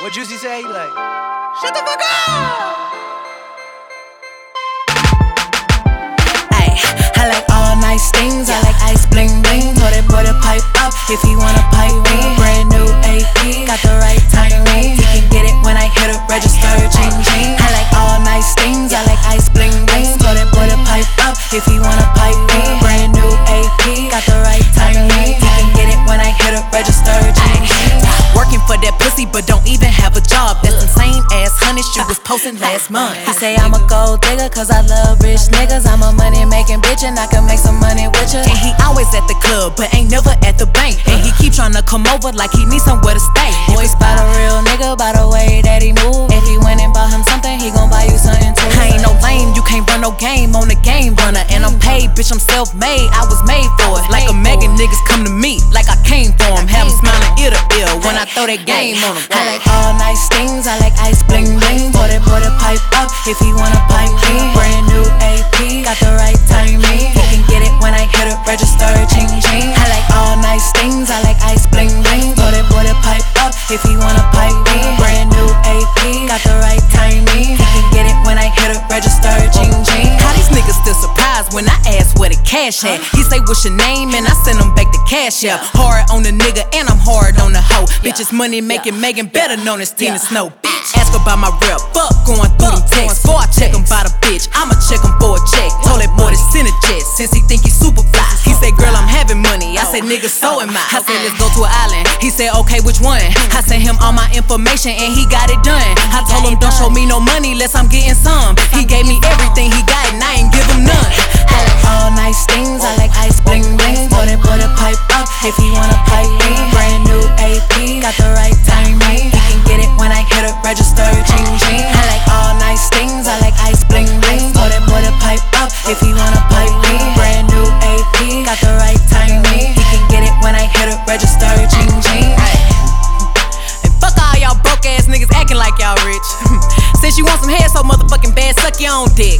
What Juicy say? Like, shut the fuck up! That pussy, but don't even have a job. That's the same ass honey she was posting last month. He say I'm a gold digger, cause I love rich niggas. I'm a money making bitch, and I can make some money with ya. And he always at the club, but ain't never at the bank. And he keep tryna come over like he need somewhere to stay. Boy, spot a real nigga by the way that he move. If he went and bought him something, he gon' buy you something too. I ain't no lame, you can't run no game on the game runner. And I'm paid, bitch, I'm self made. I was made for it. Like a Megan niggas come to me, throw that game on him. I like all nice things, I like ice bling bling. Boy, that boy, the pipe up if he wanna pipe me. Brand new AP, got the right timing. He can get it when I hit a register, ching ching. I like all nice things, I like ice bling bling. Boy, that boy, the pipe up if he wanna pipe me. Brand new AP, got the right timing. He can get it when I hit a register, ching ching. How these niggas still surprised when I ask where the cash at? He say, What's your name? And I send him back the cash out. Hard on the nigga, and I'm hard on the. Bitches money making Megan better known as Tina Snow. Bitch, ask about my rep. Fuck going through them texts. Before I check him by the bitch, I'ma check him for a check. Told that boy to send a jet since he think he super fly. He say, Girl, I'm having money. I say, Nigga, so oh. am I. I said, Let's go to an island. He said, Okay, which one? I sent him all my information and he got it done. I told him, Don't show me no money unless I'm getting some. He gave me everything he got and I ain't give him none. I like all nice things. I like ice bling bling. Told that boy to pipe up if he if he wanna pipe me. Brand new AP, got the right timing. He can get it when I hit a register. Ching ching. And fuck all y'all broke ass niggas acting like y'all rich. Since you want some hair so motherfucking bad, suck your own dick.